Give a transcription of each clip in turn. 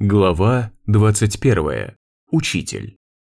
Глава 21. Учитель.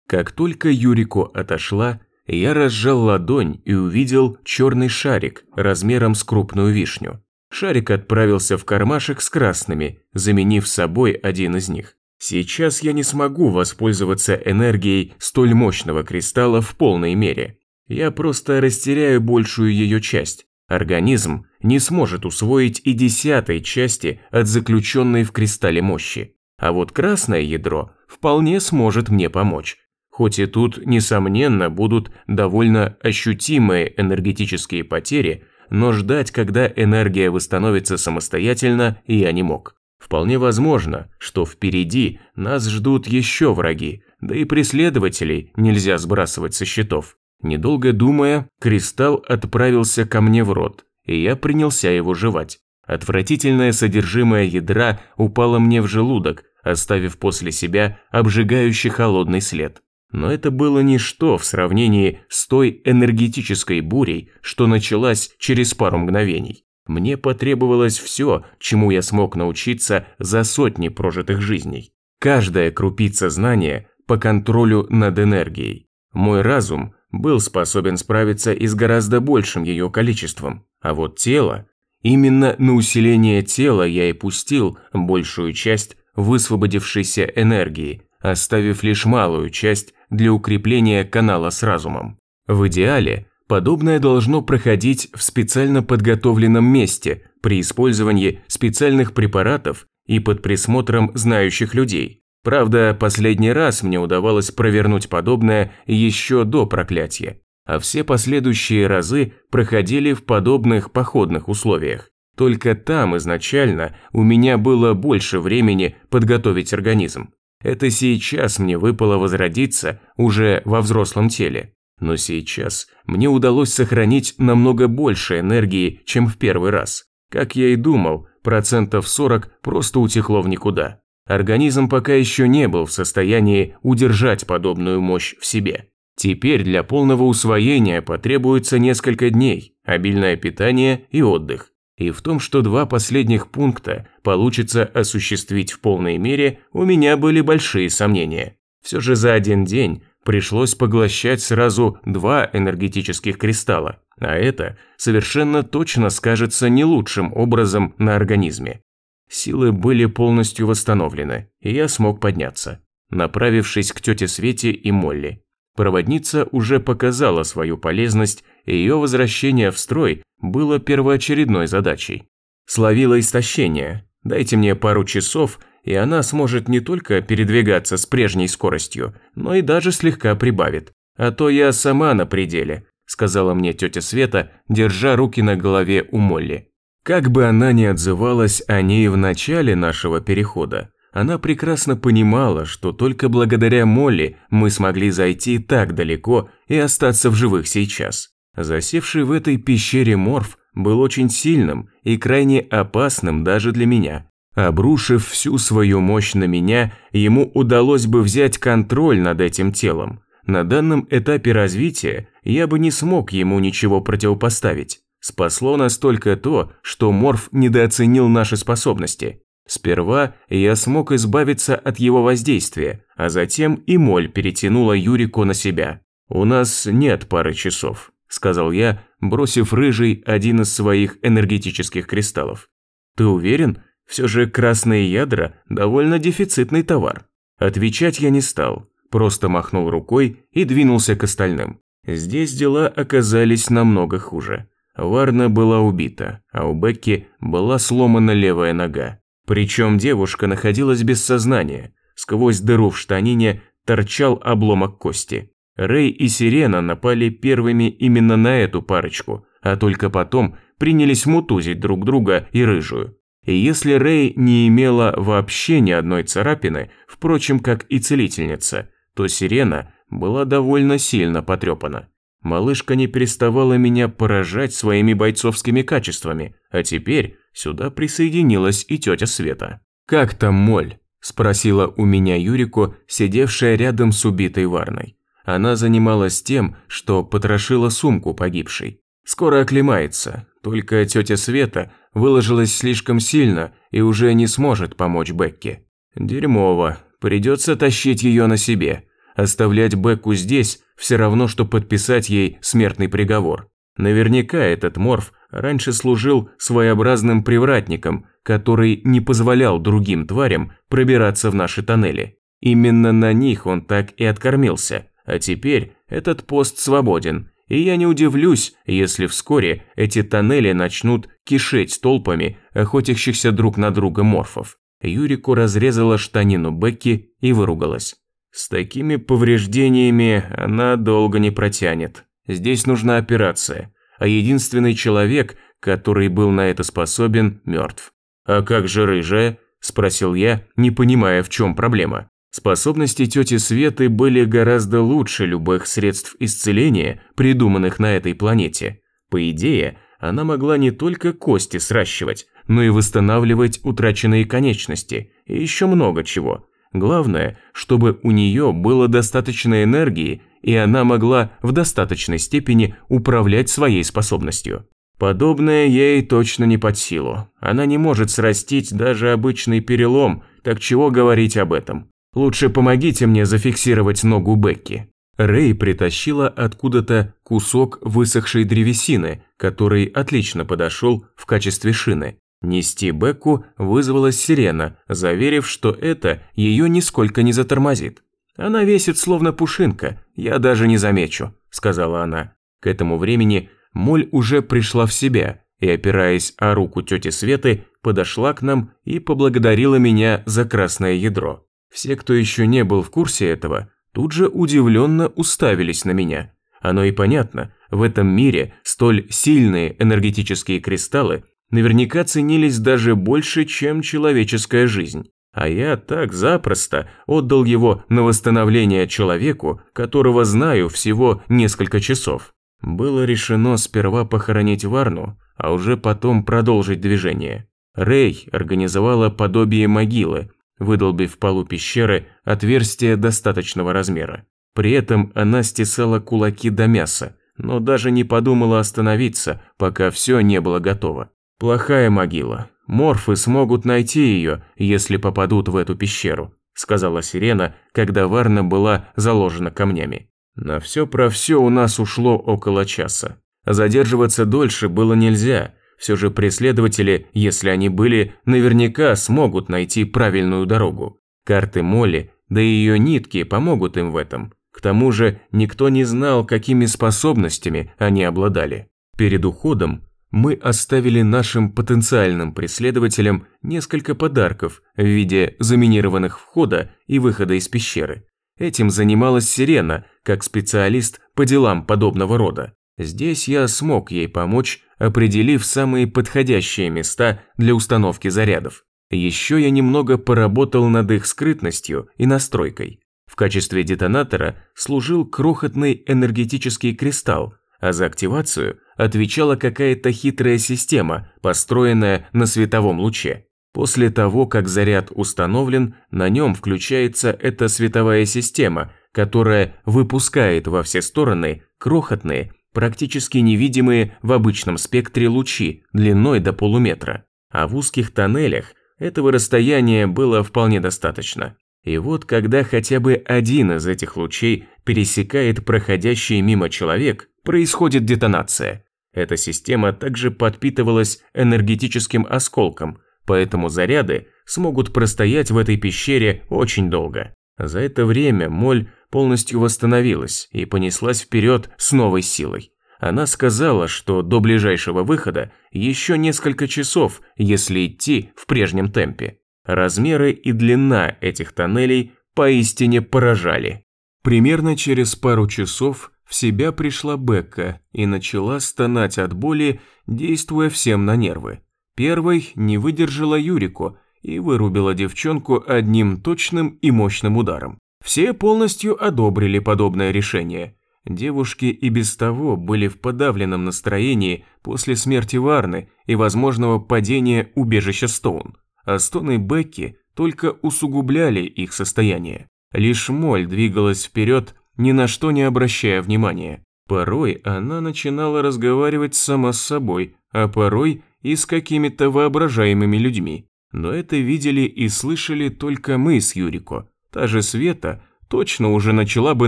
Как только Юрико отошла, я разжал ладонь и увидел черный шарик размером с крупную вишню. Шарик отправился в кармашек с красными, заменив собой один из них. Сейчас я не смогу воспользоваться энергией столь мощного кристалла в полной мере. Я просто растеряю большую ее часть. Организм не сможет усвоить и десятой части от заключенной в кристалле мощи. А вот красное ядро вполне сможет мне помочь. Хоть и тут, несомненно, будут довольно ощутимые энергетические потери, но ждать, когда энергия восстановится самостоятельно, я не мог. Вполне возможно, что впереди нас ждут еще враги, да и преследователей нельзя сбрасывать со счетов. Недолго думая, кристалл отправился ко мне в рот, и я принялся его жевать. Отвратительное содержимое ядра упало мне в желудок, оставив после себя обжигающий холодный след. Но это было ничто в сравнении с той энергетической бурей, что началась через пару мгновений. Мне потребовалось все, чему я смог научиться за сотни прожитых жизней. Каждая крупица знания по контролю над энергией. Мой разум был способен справиться и с гораздо большим ее количеством, а вот тело... Именно на усиление тела я и пустил большую часть высвободившейся энергии, оставив лишь малую часть для укрепления канала с разумом. В идеале подобное должно проходить в специально подготовленном месте при использовании специальных препаратов и под присмотром знающих людей. Правда, последний раз мне удавалось провернуть подобное еще до проклятия, а все последующие разы проходили в подобных походных условиях. Только там изначально у меня было больше времени подготовить организм. Это сейчас мне выпало возродиться уже во взрослом теле. Но сейчас мне удалось сохранить намного больше энергии, чем в первый раз. Как я и думал, процентов 40 просто утекло в никуда. Организм пока еще не был в состоянии удержать подобную мощь в себе. Теперь для полного усвоения потребуется несколько дней, обильное питание и отдых. И в том, что два последних пункта получится осуществить в полной мере, у меня были большие сомнения. Все же за один день пришлось поглощать сразу два энергетических кристалла, а это совершенно точно скажется не лучшим образом на организме. Силы были полностью восстановлены, и я смог подняться, направившись к тете Свете и Молли. Проводница уже показала свою полезность, и ее возвращение в строй было первоочередной задачей. Словила истощение. Дайте мне пару часов, и она сможет не только передвигаться с прежней скоростью, но и даже слегка прибавит. А то я сама на пределе, сказала мне тетя Света, держа руки на голове у Молли. Как бы она ни отзывалась о ней в начале нашего перехода, она прекрасно понимала, что только благодаря Молли мы смогли зайти так далеко и остаться в живых сейчас. Засевший в этой пещере Морф был очень сильным и крайне опасным даже для меня. Обрушив всю свою мощь на меня, ему удалось бы взять контроль над этим телом. На данном этапе развития я бы не смог ему ничего противопоставить. Спасло нас только то, что Морф недооценил наши способности. Сперва я смог избавиться от его воздействия, а затем и моль перетянула Юрику на себя. «У нас нет пары часов», – сказал я, бросив рыжий один из своих энергетических кристаллов. «Ты уверен? Все же красные ядра – довольно дефицитный товар». Отвечать я не стал, просто махнул рукой и двинулся к остальным. Здесь дела оказались намного хуже. Варна была убита, а у Бекки была сломана левая нога. Причем девушка находилась без сознания. Сквозь дыру в штанине торчал обломок кости. Рэй и Сирена напали первыми именно на эту парочку, а только потом принялись мутузить друг друга и рыжую. И если Рэй не имела вообще ни одной царапины, впрочем, как и целительница, то Сирена была довольно сильно потрепана. Малышка не переставала меня поражать своими бойцовскими качествами, а теперь сюда присоединилась и тетя Света. «Как там Моль?» – спросила у меня Юрико, сидевшая рядом с убитой Варной. Она занималась тем, что потрошила сумку погибшей. Скоро оклемается, только тетя Света выложилась слишком сильно и уже не сможет помочь Бекке. Дерьмово. Придется тащить ее на себе. Оставлять Бекку здесь все равно, что подписать ей смертный приговор. Наверняка этот морф раньше служил своеобразным привратником, который не позволял другим тварям пробираться в наши тоннели. Именно на них он так и откормился, а теперь этот пост свободен, и я не удивлюсь, если вскоре эти тоннели начнут кишеть толпами охотящихся друг на друга морфов. Юрику разрезала штанину Бекки и выругалась. С такими повреждениями она долго не протянет. Здесь нужна операция, а единственный человек, который был на это способен, мертв. «А как же рыжая?» – спросил я, не понимая, в чем проблема. Способности тети Светы были гораздо лучше любых средств исцеления, придуманных на этой планете. По идее, она могла не только кости сращивать, но и восстанавливать утраченные конечности, и еще много чего. Главное, чтобы у нее было достаточно энергии, и она могла в достаточной степени управлять своей способностью. Подобное ей точно не под силу. Она не может срастить даже обычный перелом, так чего говорить об этом. Лучше помогите мне зафиксировать ногу Бекки». Рэй притащила откуда-то кусок высохшей древесины, который отлично подошел в качестве шины. Нести Бекку вызвалась сирена, заверив, что это ее нисколько не затормозит. «Она весит словно пушинка, я даже не замечу», – сказала она. К этому времени Моль уже пришла в себя и, опираясь о руку тети Светы, подошла к нам и поблагодарила меня за красное ядро. Все, кто еще не был в курсе этого, тут же удивленно уставились на меня. Оно и понятно, в этом мире столь сильные энергетические кристаллы наверняка ценились даже больше, чем человеческая жизнь. А я так запросто отдал его на восстановление человеку, которого знаю всего несколько часов. Было решено сперва похоронить Варну, а уже потом продолжить движение. Рэй организовала подобие могилы, выдолбив в полу пещеры отверстие достаточного размера. При этом она стесала кулаки до мяса, но даже не подумала остановиться, пока все не было готово. Плохая могила. Морфы смогут найти ее, если попадут в эту пещеру, сказала Сирена, когда Варна была заложена камнями. На все про все у нас ушло около часа. Задерживаться дольше было нельзя, все же преследователи, если они были, наверняка смогут найти правильную дорогу. Карты Молли, да и ее нитки помогут им в этом. К тому же никто не знал, какими способностями они обладали. Перед уходом мы оставили нашим потенциальным преследователям несколько подарков в виде заминированных входа и выхода из пещеры. Этим занималась Сирена, как специалист по делам подобного рода. Здесь я смог ей помочь, определив самые подходящие места для установки зарядов. Еще я немного поработал над их скрытностью и настройкой. В качестве детонатора служил крохотный энергетический кристалл, а за активацию отвечала какая-то хитрая система, построенная на световом луче. После того, как заряд установлен, на нем включается эта световая система, которая выпускает во все стороны крохотные практически невидимые в обычном спектре лучи длиной до полуметра, а в узких тоннелях этого расстояния было вполне достаточно. И вот когда хотя бы один из этих лучей пересекает проходящий мимо человек, происходит детонация. Эта система также подпитывалась энергетическим осколком, поэтому заряды смогут простоять в этой пещере очень долго. За это время моль полностью восстановилась и понеслась вперед с новой силой. Она сказала, что до ближайшего выхода еще несколько часов, если идти в прежнем темпе. Размеры и длина этих тоннелей поистине поражали. Примерно через пару часов в себя пришла Бекка и начала стонать от боли, действуя всем на нервы. Первой не выдержала Юрику и вырубила девчонку одним точным и мощным ударом. Все полностью одобрили подобное решение. Девушки и без того были в подавленном настроении после смерти Варны и возможного падения убежища Стоун, а стоны Бекки только усугубляли их состояние. Лишь Моль двигалась вперед, ни на что не обращая внимания. Порой она начинала разговаривать сама с собой, а порой и с какими-то воображаемыми людьми. Но это видели и слышали только мы с Юрико. Та же Света точно уже начала бы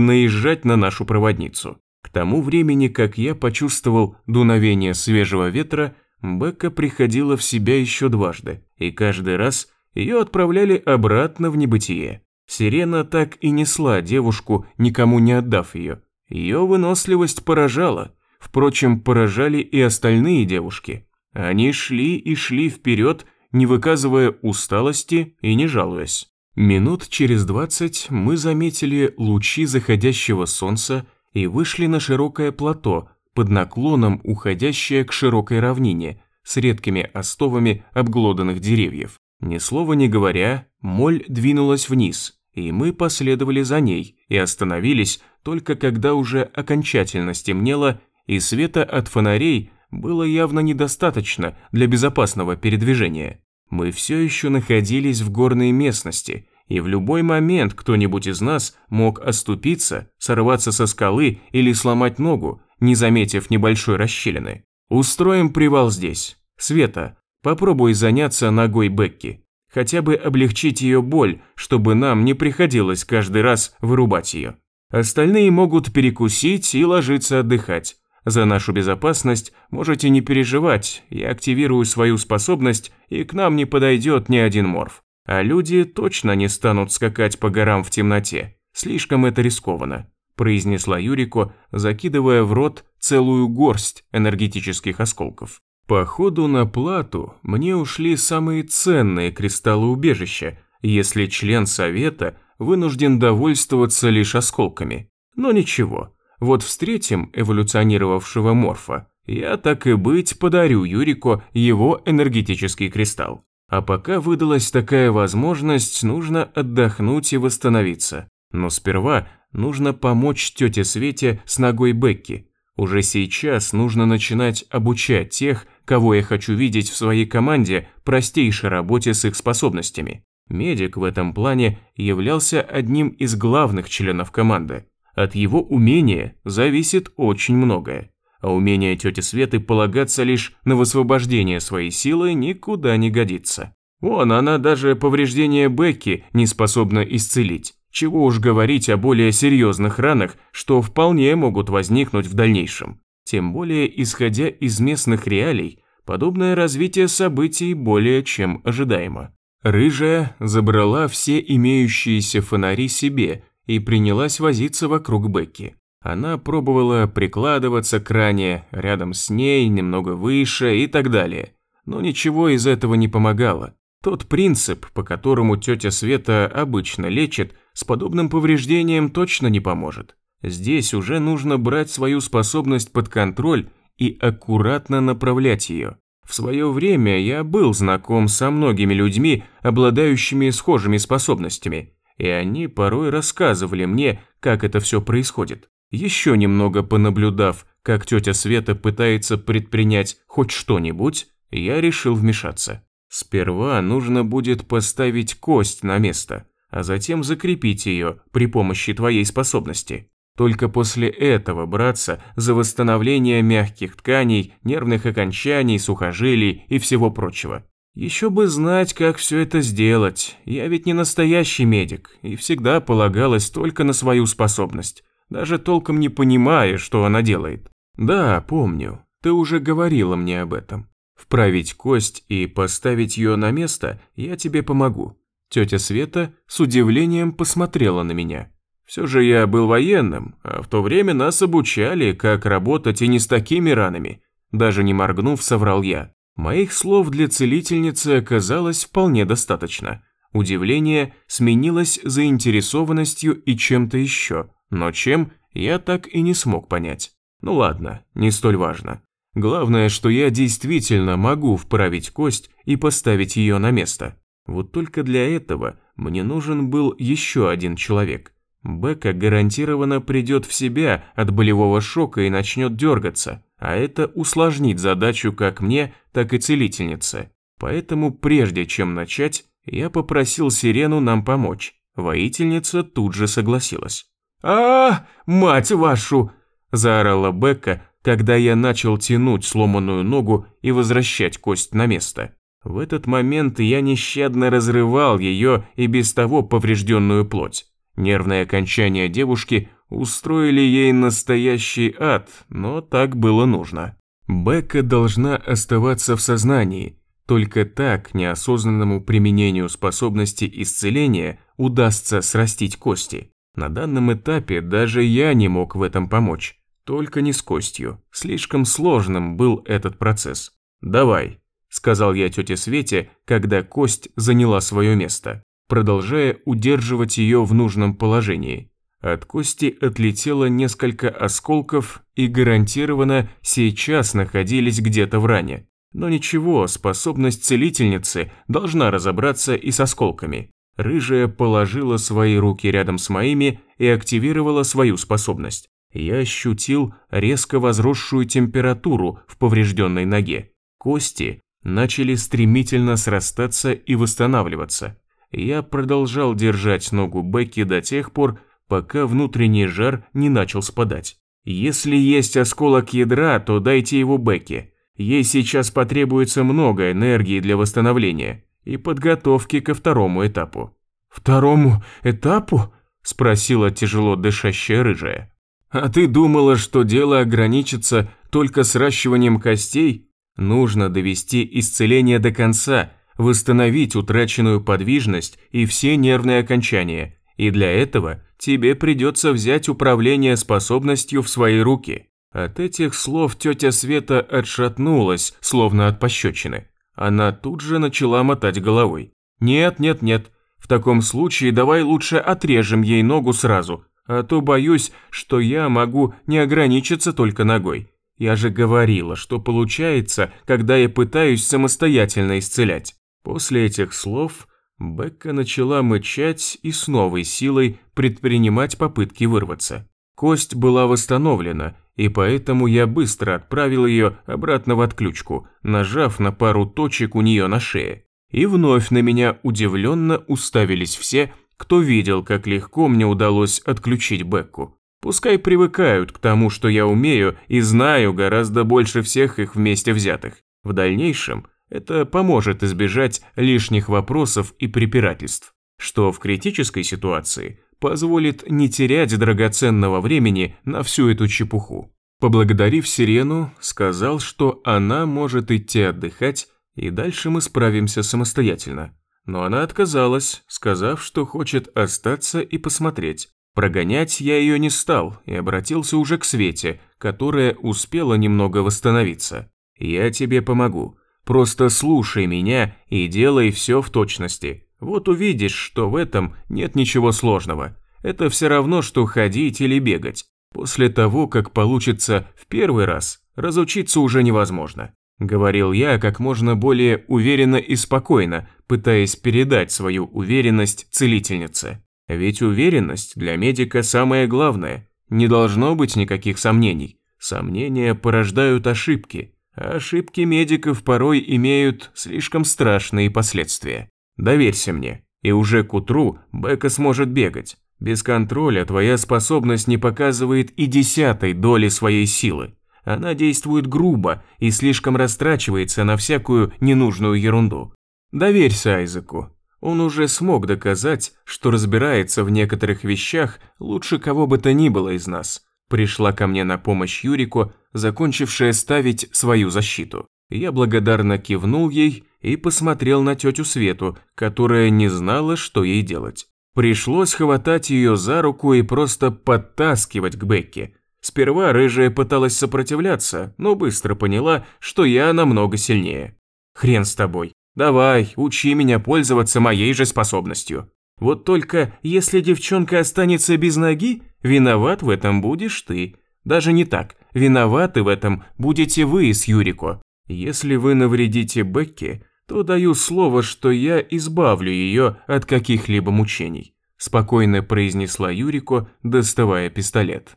наезжать на нашу проводницу. К тому времени, как я почувствовал дуновение свежего ветра, Бекка приходила в себя еще дважды, и каждый раз ее отправляли обратно в небытие. Сирена так и несла девушку, никому не отдав ее. Ее выносливость поражала, впрочем, поражали и остальные девушки. Они шли и шли вперед, не выказывая усталости и не жалуясь. Минут через двадцать мы заметили лучи заходящего солнца и вышли на широкое плато, под наклоном уходящее к широкой равнине, с редкими остовами обглоданных деревьев. Ни слова не говоря, моль двинулась вниз, и мы последовали за ней и остановились только когда уже окончательно стемнело, и света от фонарей было явно недостаточно для безопасного передвижения. Мы все еще находились в горной местности, и в любой момент кто-нибудь из нас мог оступиться, сорваться со скалы или сломать ногу, не заметив небольшой расщелины. Устроим привал здесь. Света, попробуй заняться ногой Бекки. Хотя бы облегчить ее боль, чтобы нам не приходилось каждый раз вырубать ее. Остальные могут перекусить и ложиться отдыхать. За нашу безопасность можете не переживать, я активирую свою способность, и к нам не подойдет ни один морф. А люди точно не станут скакать по горам в темноте. Слишком это рискованно», – произнесла Юрико, закидывая в рот целую горсть энергетических осколков. По ходу на плату мне ушли самые ценные кристаллы убежища, если член совета вынужден довольствоваться лишь осколками. Но ничего, вот встретим эволюционировавшего морфа, я так и быть подарю Юрико его энергетический кристалл. А пока выдалась такая возможность, нужно отдохнуть и восстановиться. Но сперва нужно помочь тете Свете с ногой Бекки. Уже сейчас нужно начинать обучать тех, кого я хочу видеть в своей команде, простейшей работе с их способностями. Медик в этом плане являлся одним из главных членов команды. От его умения зависит очень многое. А умение тети Светы полагаться лишь на высвобождение своей силы никуда не годится. Вон, она даже повреждение Бекки не способна исцелить. Чего уж говорить о более серьезных ранах, что вполне могут возникнуть в дальнейшем. Тем более, исходя из местных реалий, подобное развитие событий более чем ожидаемо. Рыжая забрала все имеющиеся фонари себе и принялась возиться вокруг Бекки. Она пробовала прикладываться к ране, рядом с ней, немного выше и так далее. Но ничего из этого не помогало. Тот принцип, по которому тетя Света обычно лечит, с подобным повреждением точно не поможет. Здесь уже нужно брать свою способность под контроль и аккуратно направлять ее. В свое время я был знаком со многими людьми, обладающими схожими способностями, и они порой рассказывали мне, как это все происходит. Еще немного понаблюдав, как тетя Света пытается предпринять хоть что-нибудь, я решил вмешаться. Сперва нужно будет поставить кость на место, а затем закрепить ее при помощи твоей способности. Только после этого браться за восстановление мягких тканей, нервных окончаний, сухожилий и всего прочего. Еще бы знать, как все это сделать. Я ведь не настоящий медик и всегда полагалась только на свою способность, даже толком не понимая, что она делает. Да, помню, ты уже говорила мне об этом. Вправить кость и поставить ее на место я тебе помогу. Тетя Света с удивлением посмотрела на меня. Все же я был военным, а в то время нас обучали, как работать и не с такими ранами. Даже не моргнув, соврал я. Моих слов для целительницы оказалось вполне достаточно. Удивление сменилось заинтересованностью и чем-то еще, но чем я так и не смог понять. Ну ладно, не столь важно. Главное, что я действительно могу вправить кость и поставить ее на место. Вот только для этого мне нужен был еще один человек. Бека гарантированно придет в себя от болевого шока и начнет дергаться, а это усложнит задачу как мне, так и целительнице. Поэтому прежде чем начать, я попросил Сирену нам помочь. Воительница тут же согласилась. а, мать вашу!» – заорала Бекка, когда я начал тянуть сломанную ногу и возвращать кость на место. В этот момент я нещадно разрывал ее и без того поврежденную плоть. Нервные окончания девушки устроили ей настоящий ад, но так было нужно. Бекка должна оставаться в сознании. Только так неосознанному применению способности исцеления удастся срастить кости. На данном этапе даже я не мог в этом помочь. Только не с костью. Слишком сложным был этот процесс. «Давай», – сказал я тете Свете, когда кость заняла свое место, продолжая удерживать ее в нужном положении. От кости отлетело несколько осколков и гарантированно сейчас находились где-то в ране. Но ничего, способность целительницы должна разобраться и с осколками. Рыжая положила свои руки рядом с моими и активировала свою способность. Я ощутил резко возросшую температуру в поврежденной ноге. Кости начали стремительно срастаться и восстанавливаться. Я продолжал держать ногу Бекки до тех пор, пока внутренний жар не начал спадать. Если есть осколок ядра, то дайте его Бекке. Ей сейчас потребуется много энергии для восстановления и подготовки ко второму этапу. «Второму этапу?» – спросила тяжело дышащая рыжая. «А ты думала, что дело ограничится только сращиванием костей? Нужно довести исцеление до конца, восстановить утраченную подвижность и все нервные окончания, и для этого тебе придется взять управление способностью в свои руки». От этих слов тетя Света отшатнулась, словно от пощечины. Она тут же начала мотать головой. «Нет, нет, нет, в таком случае давай лучше отрежем ей ногу сразу, а то боюсь, что я могу не ограничиться только ногой. Я же говорила, что получается, когда я пытаюсь самостоятельно исцелять». После этих слов Бекка начала мычать и с новой силой предпринимать попытки вырваться. Кость была восстановлена, и поэтому я быстро отправил ее обратно в отключку, нажав на пару точек у нее на шее. И вновь на меня удивленно уставились все, кто видел, как легко мне удалось отключить Бекку. Пускай привыкают к тому, что я умею и знаю гораздо больше всех их вместе взятых. В дальнейшем это поможет избежать лишних вопросов и препирательств, что в критической ситуации позволит не терять драгоценного времени на всю эту чепуху. Поблагодарив Сирену, сказал, что она может идти отдыхать, и дальше мы справимся самостоятельно. Но она отказалась, сказав, что хочет остаться и посмотреть. Прогонять я ее не стал и обратился уже к Свете, которая успела немного восстановиться. «Я тебе помогу. Просто слушай меня и делай все в точности. Вот увидишь, что в этом нет ничего сложного. Это все равно, что ходить или бегать. После того, как получится в первый раз, разучиться уже невозможно. Говорил я как можно более уверенно и спокойно, пытаясь передать свою уверенность целительнице. Ведь уверенность для медика самое главное. Не должно быть никаких сомнений. Сомнения порождают ошибки, Ошибки медиков порой имеют слишком страшные последствия. Доверься мне, и уже к утру Бека сможет бегать. Без контроля твоя способность не показывает и десятой доли своей силы. Она действует грубо и слишком растрачивается на всякую ненужную ерунду. Доверься Айзеку. Он уже смог доказать, что разбирается в некоторых вещах лучше кого бы то ни было из нас. Пришла ко мне на помощь Юрику, закончившая ставить свою защиту. Я благодарно кивнул ей и посмотрел на тетю Свету, которая не знала, что ей делать. Пришлось хватать ее за руку и просто подтаскивать к Бекке. Сперва рыжая пыталась сопротивляться, но быстро поняла, что я намного сильнее. «Хрен с тобой. Давай, учи меня пользоваться моей же способностью. Вот только если девчонка останется без ноги, виноват в этом будешь ты. Даже не так, виноваты в этом будете вы с Юрико. Если вы навредите Бекке, то даю слово, что я избавлю ее от каких-либо мучений», спокойно произнесла Юрико, доставая пистолет.